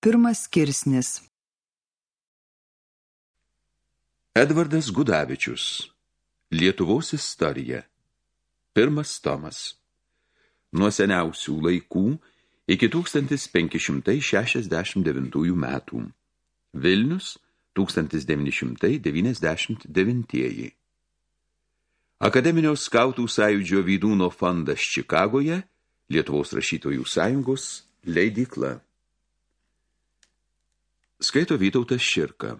Pirmas skirsnis. Edvardas Gudavičius. Lietuvos istorija. Pirmas tomas. Nuo seniausių laikų iki 1569 metų. Vilnius 1999 Akademinio skautų sąjūdžio vydūno fondas Čikagoje Lietuvos rašytojų sąjungos leidykla Skaito Vytautas Širka.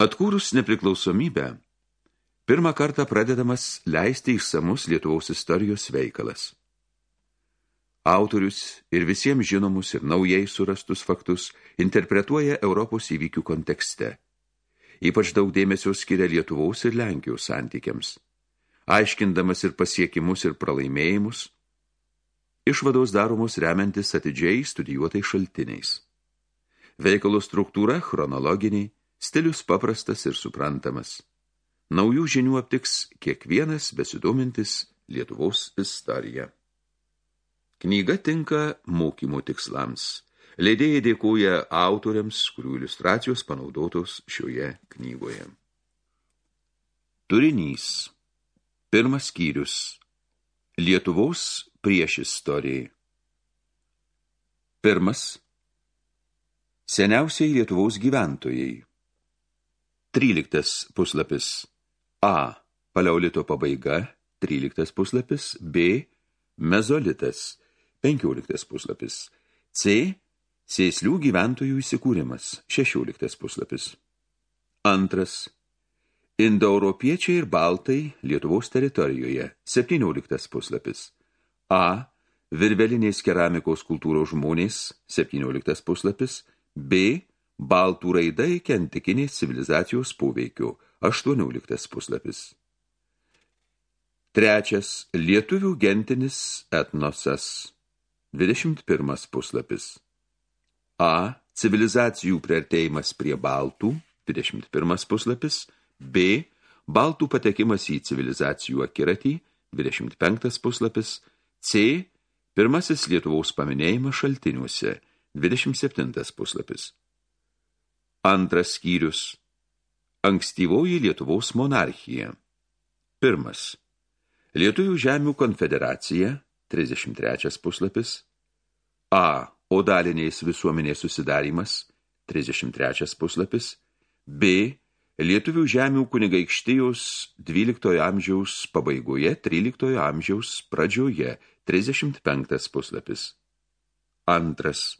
Atkūrus nepriklausomybę, pirmą kartą pradedamas leisti išsamus Lietuvos istorijos veikalas. Autorius ir visiems žinomus ir naujai surastus faktus interpretuoja Europos įvykių kontekste. Ypač daug dėmesio skiria Lietuvos ir Lenkijos santykiams. Aiškindamas ir pasiekimus ir pralaimėjimus, Išvados daromos remiantis atidžiai studijuotais šaltiniais. Veikalo struktūra chronologiniai, stilius paprastas ir suprantamas. Naujų žinių aptiks kiekvienas besidomintis Lietuvos istorija. Knyga tinka mokymų tikslams. Leidėjai dėkoja autoriams, kurių iliustracijos panaudotos šioje knygoje. Turinys. Pirmas skyrius. Lietuvos prieš istorijai. Pirmas. Seniausiai Lietuvos gyventojai. 13 puslapis. A. Paleolito pabaiga. 13 puslapis. B. Mezolitas. 15 puslapis. C. Sėslių gyventojų įsikūrimas. 16 puslapis. Antras. Indoeuropiečiai ir baltai Lietuvos teritorijoje. 17 puslapis. A. Virvelinės keramikos kultūros žmonės, 17 puslapis, B. Baltų raidai kentikinės civilizacijos poveikio, 18 puslapis. Trečias. Lietuvių gentinis etnosas, 21 puslapis. A. Civilizacijų priartėjimas prie Baltų, 21 puslapis. B. Baltų patekimas į civilizacijų akiratį, 25 puslapis. C. Pirmasis Lietuvaus paminėjimas šaltiniuose, 27 puslapis. Antras skyrius. Ankstyvoji Lietuvaus monarchija. Pirmas. Lietuvių žemių konfederacija, 33 puslapis. A. Odalinės visuomenės susidarimas, 33 puslapis. B. Lietuvių žemių kunigaikštijos 12 amžiaus pabaigoje, 13 amžiaus pradžioje, 35 puslapis. Antras.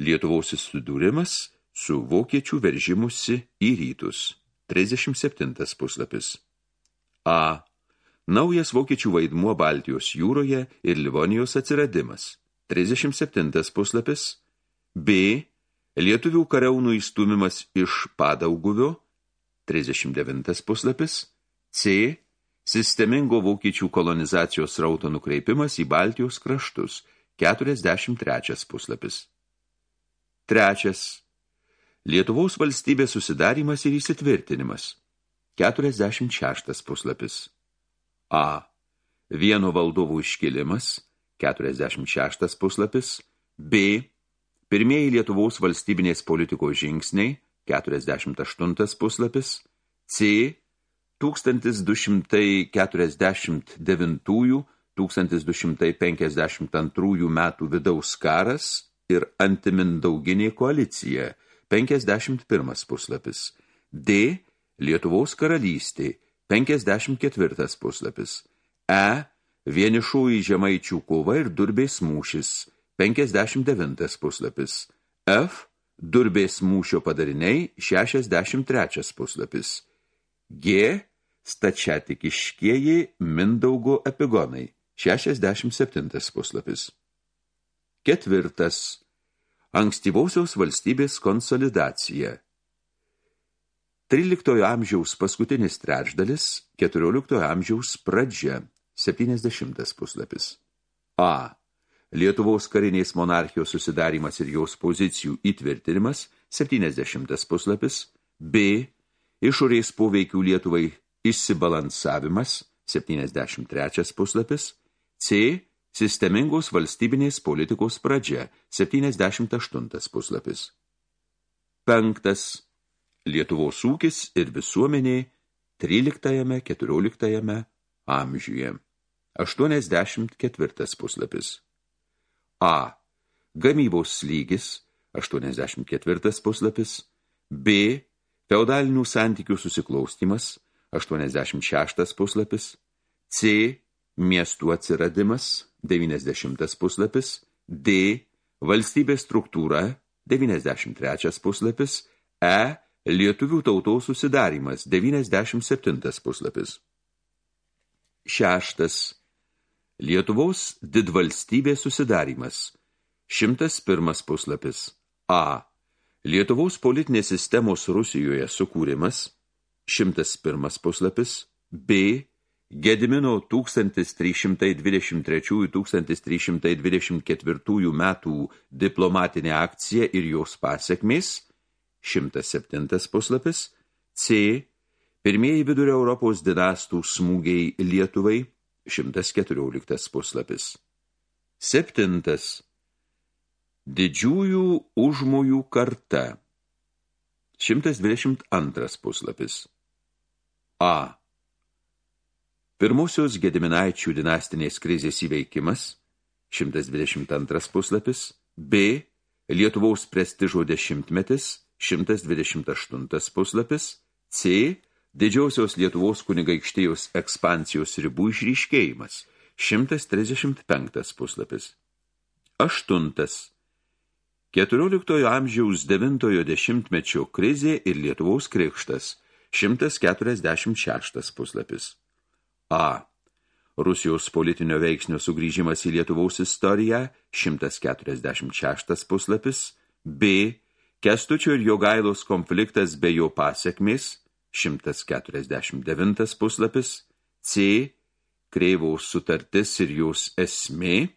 Lietuvos susidūrimas su vokiečių veržimusi į rytus. 37 puslapis. A. Naujas vokiečių vaidmuo Baltijos jūroje ir Livonijos atsiradimas. 37 puslapis. B. Lietuvių kariaunų įstumimas iš Padauguvio. 39 puslapis. C sistemingo vokiečių kolonizacijos rauto nukreipimas į Baltijos kraštus, 43 puslapis. Trečias. Lietuvos valstybės susidarimas ir įsitvirtinimas, 46 puslapis. A. Vieno valdovų iškilimas, 46 puslapis. B. Pirmieji Lietuvos valstybinės politikos žingsniai, 48 puslapis. C 1249-1252 metų vidaus karas ir antimindauginė koalicija, 51 puslapis. D. Lietuvos karalystė, 54 puslapis. E. Vienišųjų žemaičių kova ir durbės mūšis, 59 puslapis. F. Durbės mūšio padariniai, 63 puslapis. G. Stačiatikiškieji Mindaugo epigonai, 67 puslapis. Ketvirtas. Ankstyvausios valstybės konsolidacija. 13 amžiaus paskutinis trečdalis, 14 amžiaus pradžia, 70 puslapis. A. Lietuvos karinės monarchijos susidarimas ir jos pozicijų įtvirtinimas, 70 puslapis. B išorės poveikių Lietuvai išsibalansavimas, 73 puslapis, C. Sistemingos valstybinės politikos pradžia, 78 puslapis. Penktas. Lietuvos ūkis ir visuomenė 13-14 amžiuje. 84 puslapis. A. Gamybos lygis 84 puslapis. B. Feudalinių santykių susiklaustimas 86 puslapis. C. Miestų atsiradimas 90 puslapis. D. Valstybės struktūra 93 puslapis. E Lietuvių tautos susidarimas, 97 puslapis. Šeštas. Lietuvos didvalstybės susidarimas, 101 puslapis. A. Lietuvos politinės sistemos Rusijoje sukūrimas, 101 puslapis. B. Gedimino 1323-1324 metų diplomatinė akcija ir jos pasiekmės, 107 puslapis, C. Pirmieji vidurio Europos dinastų smūgiai Lietuvai, 114 puslapis. Septintas. Didžiųjų užmojų karta, 122 puslapis. A. Pirmosios Gediminaičių dinastinės krizės įveikimas, 122 puslapis. B. Lietuvaus prestižo dešimtmetis, 128 puslapis, C. Didžiausios Lietuvos kunigaikštėjos ekspansijos ribų išryškėjimas, 135 puslapis. Aštuntas. 14 amžiaus 9 dešimtmečio krizė ir Lietuvos krikštas, 146 puslapis. A. Rusijos politinio veiksnio sugrįžimas į Lietuvaus istoriją, 146 puslapis. B. Kestučio ir Jogailos konfliktas be jo pasiekmės, 149 puslapis, C. Kreivaus sutartis ir jos esmė,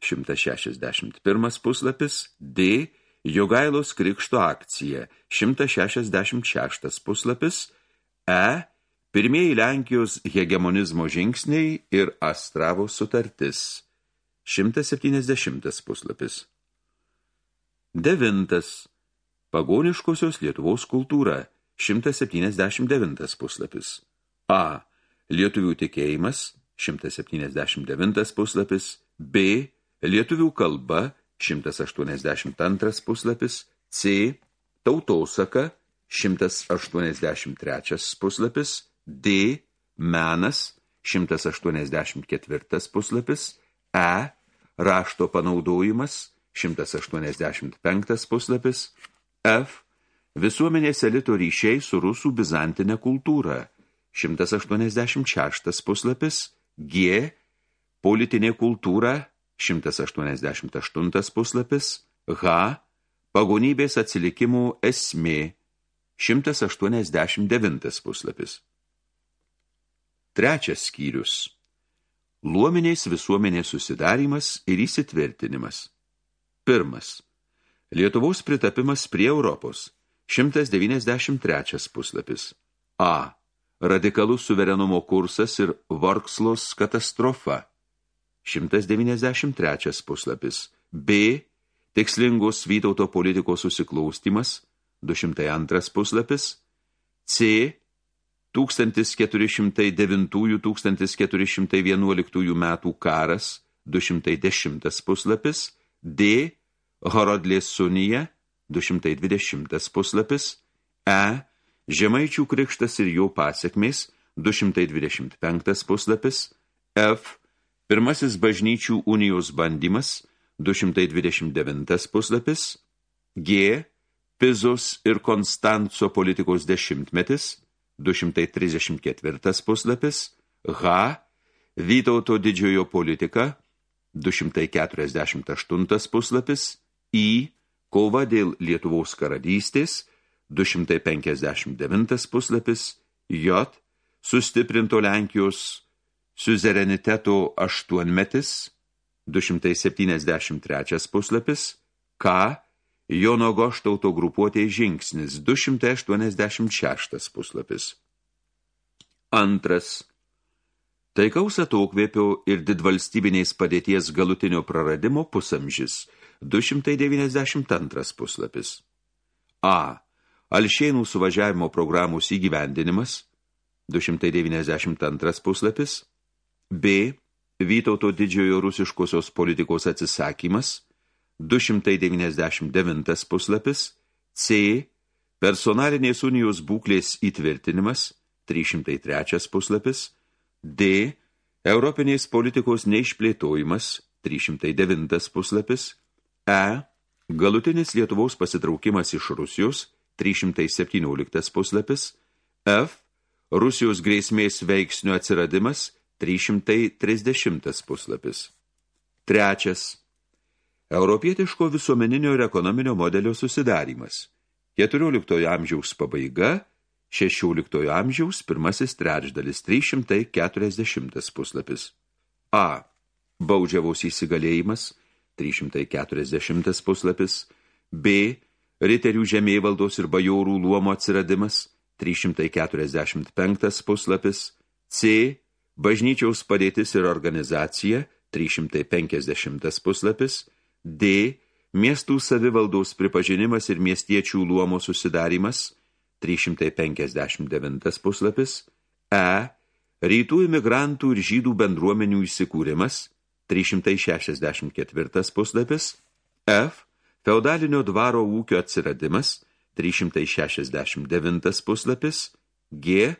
161 puslapis, D. Jogailos krikšto akcija, 166 puslapis, E. Pirmieji Lenkijos hegemonizmo žingsniai ir Astravos sutartis, 170 puslapis. Devintas. Pagoniškosios Lietuvos kultūra, 179 puslapis. A. Lietuvių tikėjimas, 179 puslapis. B. Lietuvių kalba, 182 puslapis. C. Tautosaka, 183 puslapis. D. Menas, 184 puslapis. E. Rašto panaudojimas, 185 puslapis. F. Visuomenės elito ryšiai su rusų bizantinė kultūra. 186 puslapis. G. Politinė kultūra. 188 puslapis. H. Pagonybės atsilikimų esmė. 189 puslapis. Trečias skyrius. Luomenės visuomenės susidarimas ir įsitvirtinimas. Pirmas. Lietuvos pritapimas prie Europos. 193 puslapis. A. Radikalus suverenumo kursas ir Vorkslos katastrofa. 193 puslapis. B. Tikslingos Vytauto politikos susiklaustimas. 202 puslapis. C. 1409-1411 metų karas. 210 puslapis. D. Horodlės sunija, 220 puslapis, E. Žemaičių krikštas ir jo pasiekmės, 225 puslapis, F. Pirmasis bažnyčių unijos bandymas, 229 puslapis, G. Pizos ir Konstanco politikos dešimtmetis, 234 puslapis, H. Vytauto didžiojo politika, 248 puslapis, į kova dėl Lietuvos karalystės 259 puslapis, J sustiprinto Lenkijos suzereniteto aštuonmetis 273 puslapis, K Jono Goštauto grupuotė žingsnis 286 puslapis. Antras. Taikaus atokvėpio ir didvalstybinės padėties galutinio praradimo pusamžis 292 puslapis. A. Alšėnų suvažiavimo programos įgyvendinimas 292 puslapis. B. Vytauto didžiojo rusiškosios politikos atsisakymas 299 puslapis. C. Personalinės unijos būklės įtvirtinimas 303 puslapis. D. Europinės politikos neišplėtojimas, 309 puslapis. E. Galutinis Lietuvos pasitraukimas iš Rusijos, 317 puslapis. F. Rusijos grėsmės veiksnio atsiradimas, 330 puslapis. Trečias. Europietiško visuomeninio ir ekonominio modelio susidarimas. 14 amžiaus pabaiga – 16 amžiaus pirmasis trečdalis 340 puslapis. A. Baudžiavos įsigalėjimas 340 puslapis. B. Riterių žemėvaldos ir bajorų luomo atsiradimas 345 puslapis. C. Bažnyčiaus padėtis ir organizacija 350 puslapis. D. Miestų savivaldos pripažinimas ir miestiečių luomo susidarimas 359 puslapis, E. Rytų imigrantų ir žydų bendruomenių įsikūrimas, 364 puslapis, F. Feudalinio dvaro ūkio atsiradimas, 369 puslapis, G.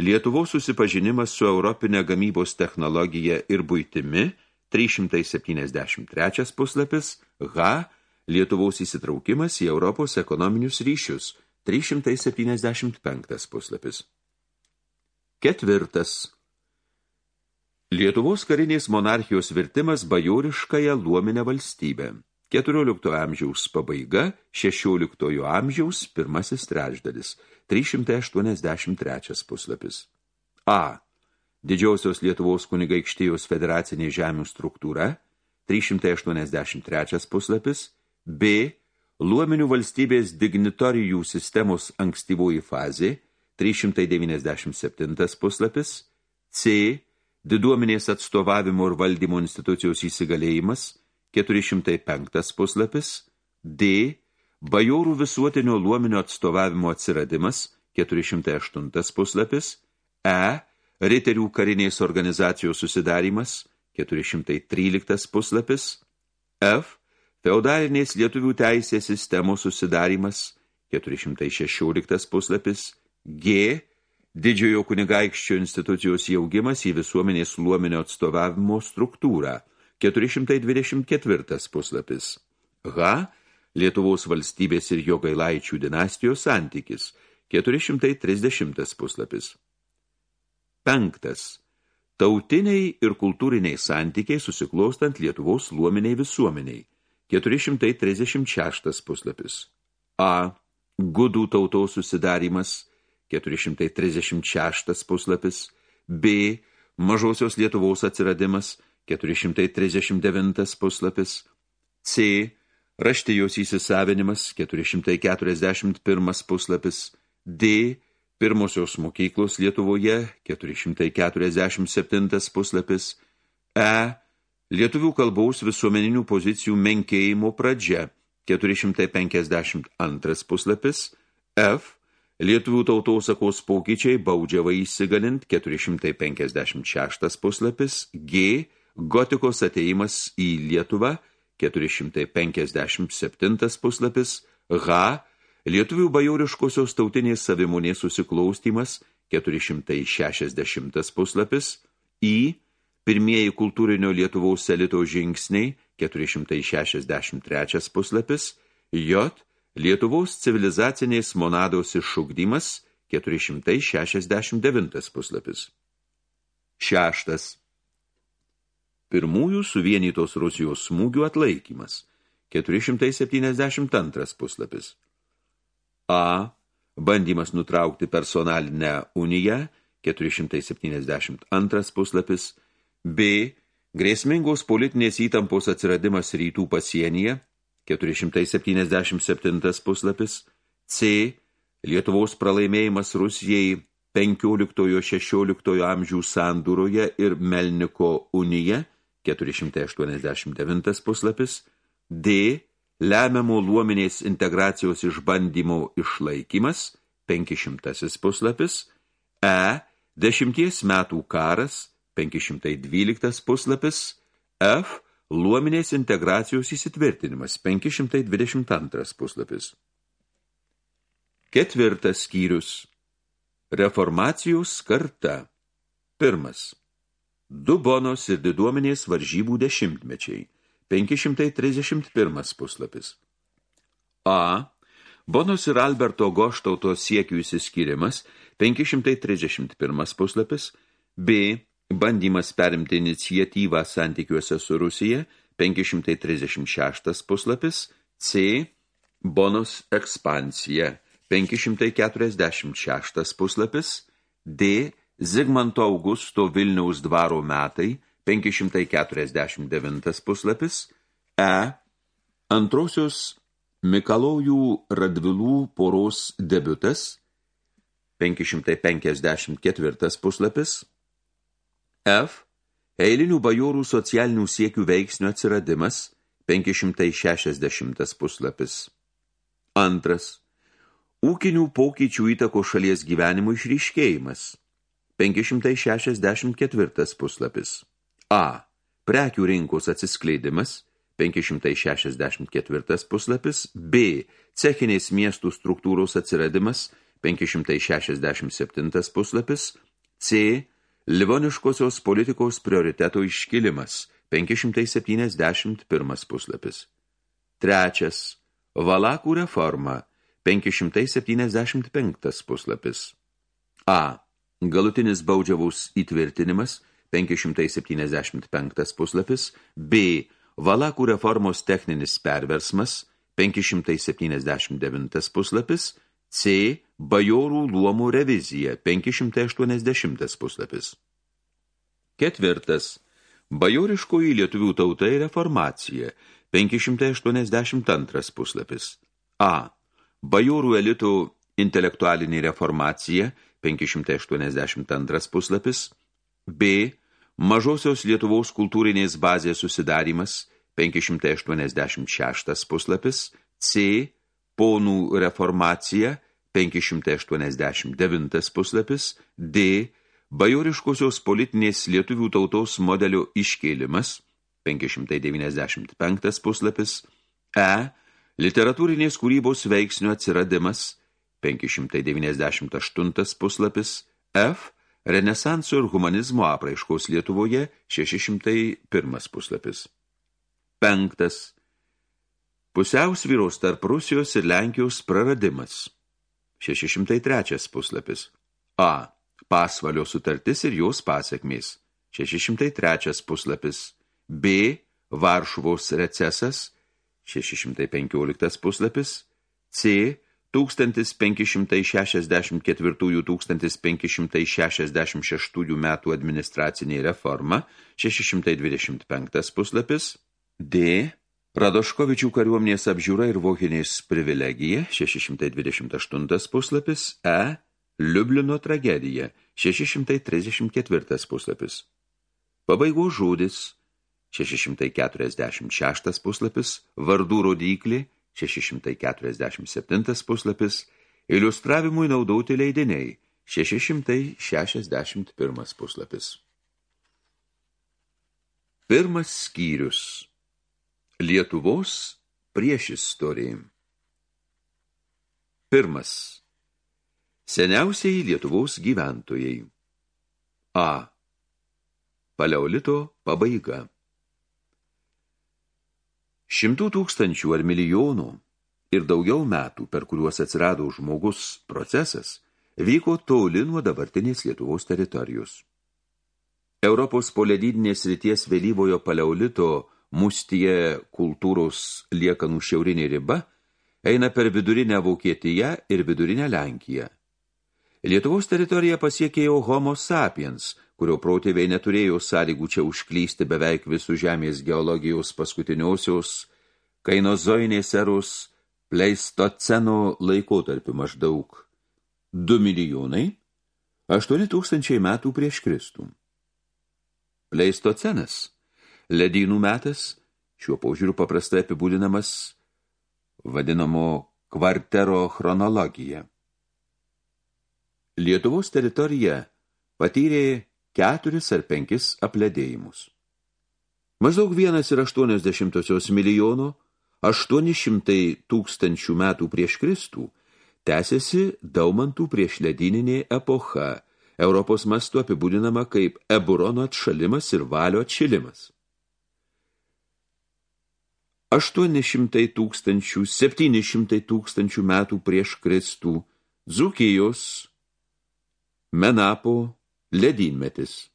Lietuvos susipažinimas su Europinė gamybos technologija ir buitimi, 373 puslapis, H. Lietuvos įsitraukimas į Europos ekonominius ryšius, 375 puslapis. Ketvirtas. Lietuvos karinės monarchijos virtimas bajoriškąją luominę valstybę. 14 amžiaus pabaiga, 16 amžiaus pirmasis trečdalis, 383 puslapis. A. Didžiausios Lietuvos kunigaikštijos federacinė žemių struktūra, 383 puslapis. B Luominių valstybės dignitorijų sistemos ankstyvoji fazė, 397 puslapis, C. Diduomenės atstovavimo ir valdymo institucijos įsigalėjimas, 405 puslapis, D. Bajorų visuotinio luominio atstovavimo atsiradimas, 408 puslapis, E. Riterių karinės organizacijos susidarimas, 413 puslapis, F Feudalinės lietuvių teisės sistemos susidarimas 416 puslapis G. Didžiojo kunigaikščio institucijos jaugimas į visuomenės luomenio atstovavimo struktūrą 424 puslapis H. Lietuvos valstybės ir jo gailaičių dinastijos santykis 430 puslapis Penktas. Tautiniai ir kultūriniai santykiai susiklostant Lietuvos luominiai visuomeniai 436 puslapis. A. Gudų tautos susidarimas 436 puslapis. B. Mažosios Lietuvos atsiradimas 439 puslapis. C. Raštijos įsisavinimas 441 puslapis. D. Pirmosios mokyklos Lietuvoje 447 puslapis. E Lietuvių kalbaus visuomeninių pozicijų menkėjimo pradžia 452 puslapis, F. Lietuvių tautosakos pokyčiai baudžiavai įsigalint 456 puslapis, G. Gotikos ateimas į Lietuvą 457 puslapis, H. Lietuvių bajoriškosios tautinės savimonės susiklaustymas 460 puslapis, I. Pirmieji kultūrinio Lietuvaus elito žingsniai 463 puslapis, J. Lietuvos civilizacinės monados iššugdymas 469 puslapis. Šeštas. Pirmųjų suvienytos Rusijos smūgių atlaikymas 472 puslapis. A. Bandymas nutraukti personalinę uniją 472 puslapis. B. Grėsmingos politinės įtampos atsiradimas rytų pasienyje, 477 puslapis. C. Lietuvos pralaimėjimas Rusijai 15-16 amžių sandūroje ir Melniko unija 489 puslapis, D. Lemiamo luominės integracijos išbandymo išlaikymas 500 puslapis, E. Dešimties metų karas 512 puslapis, F. Luominės integracijos įsitvirtinimas 522 puslapis. Ketvirtas skyrius Reformacijos karta. Pirmas. Du bonos ir diduomenės varžybų dešimtmečiai. 531 puslapis. A. Bonos ir Alberto Goštauto siekių įsiskirimas. 531 puslapis. B. Bandymas perimti iniciatyvą santykiuose su Rusija. 536 puslapis. C. Bonos ekspansija. 546 puslapis, D. Zigmanto Augusto Vilniaus dvaro metai, 549 puslapis, E. Antrosios Mikalaujų Radvilų poros debiutas, 554 puslapis, F. Eilinių bajorų socialinių siekių veiksnių atsiradimas, 560 puslapis. Antras. Ūkinių pokyčių įtako šalies gyvenimo išryškėjimas. 564 puslapis. A. Prekių rinkos atsiskleidimas. 564 puslapis. B. Cechinės miestų struktūros atsiradimas. 567 puslapis. C. Livoniškosios politikos prioriteto iškilimas. 571 puslapis. Trečias. Valakų reforma. 575 puslapis. A. Galutinis baudžiaus įtvirtinimas 575 puslapis. B. Valakų reformos techninis perversmas 579 puslapis. C. Bajorų luomų revizija 580 puslapis. Ketvirtas. Bajoriškoji lietuvių tauta ir reformacija 582 puslapis. A. Bajorų elitų intelektualinė reformacija 582 puslapis, B. Mažosios Lietuvos kultūrinės bazės susidarimas 586 puslapis, C. Ponų reformacija 589 puslapis, D. Bajoriškosios politinės lietuvių tautos modelio iškėlimas 595 puslapis, E Literatūrinės kūrybos veiksnių atsiradimas 598 puslapis F. Renesanso ir humanizmo apraiškos Lietuvoje 601 puslapis. Penktas. Pusiausvyros tarp Rusijos ir Lenkijos praradimas 603 puslapis. A. Pasvalio sutartis ir jos pasiekmės 603 puslapis. B. Varšuvos recesas 615 puslapis, C 1564-1566 metų administracinė reforma, 625 puslapis, D. Radoškovičių kariuomenės apžiūra ir vokinės privilegija, 628 puslapis, E. Liublino tragedija, 634 puslapis. Pabaigos žodis 646 puslapis, vardų rodiklį, 647 puslapis, iliustravimui naudoti leidiniai, 661 puslapis. Pirmas skyrius Lietuvos prieš istoriją. Pirmas. Seniausiai Lietuvos gyventojai. A. Paleolito pabaiga. Šimtų tūkstančių ar milijonų ir daugiau metų, per kuriuos atsirado žmogus procesas, vyko toli nuo dabartinės Lietuvos teritorijos. Europos poledydinės ryties vėlyvojo paleolito mustyje kultūros liekanų šiaurinė riba eina per vidurinę Vokietiją ir vidurinę Lenkiją. Lietuvos teritoriją pasiekėjo Homo sapiens, kurio protėviai neturėjo sąlygų čia užklysti beveik visų žemės geologijos paskutiniosios kainozoinės eros pleistoceno laikotarpiu maždaug 2 milijonai 8 tūkstančiai metų prieš Kristų. Pleistocenas, ledynų metas, šiuo paužiūriu paprastai apibūdinamas vadinamo kvartero chronologija. Lietuvos teritorija patyrė keturis ar penkis apledėjimus. Maždaug vienas ir aštuoniasdešimtosios milijono, aštuoni tūkstančių metų prieš Kristų, tęsiasi daumantų priešledininė epocha, Europos mastu apibūdinama kaip Eburono atšalimas ir valio atšilimas. 800 tūkstančių, 700 tūkstančių metų prieš Kristų, Dzukijos, Menapo, ledynmetis.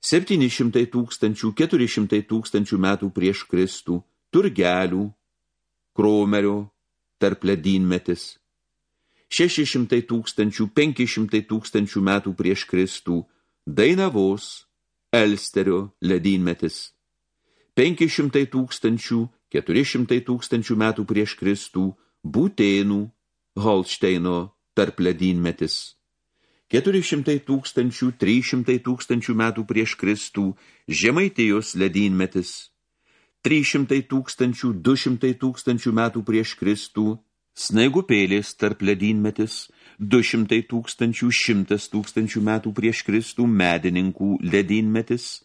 700 tūkstančių, 400 tūkstančių metų prieš Kristų, Turgelių, Kromerio, tarp ledynmetis. 600 tūkstančių, 500 tūkstančių metų prieš Kristų, Dainavos, Elsterio ledynmetis. 500 tūkstančių, 400 tūkstančių metų prieš Kristų, Būtėnų, Holšteino tarp ledynmetis. 400 tūkstančių, 300 tūkstančių metų prieš Kristų, Žemaitijos ledynmetis. 300 tūkstančių, 200 tūkstančių metų prieš Kristų, Snaigupėlės tarp ledynmetis, 200 tūkstančių, 100 tūkstančių metų prieš Kristų, medininkų ledynmetis,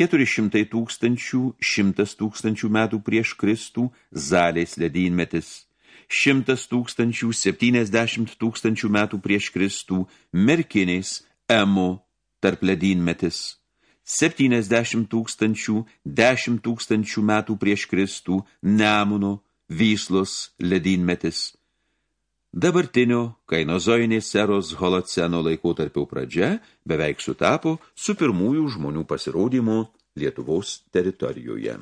400 tūkstančių, 100 tūkstančių metų prieš Kristų, Zalės ledynmetis, 100 tūkstančių, 70 tūkstančių metų prieš Kristų, Merkinės, Emo, tarp ledynmetis, 70 tūkstančių, 10 tūkstančių metų prieš Kristų, Nemuno, Vyslos ledynmetis, Dabartinio kainozoinės eros holoceno laikotarpio pradžia beveik sutapo su pirmųjų žmonių pasirodymu Lietuvos teritorijoje.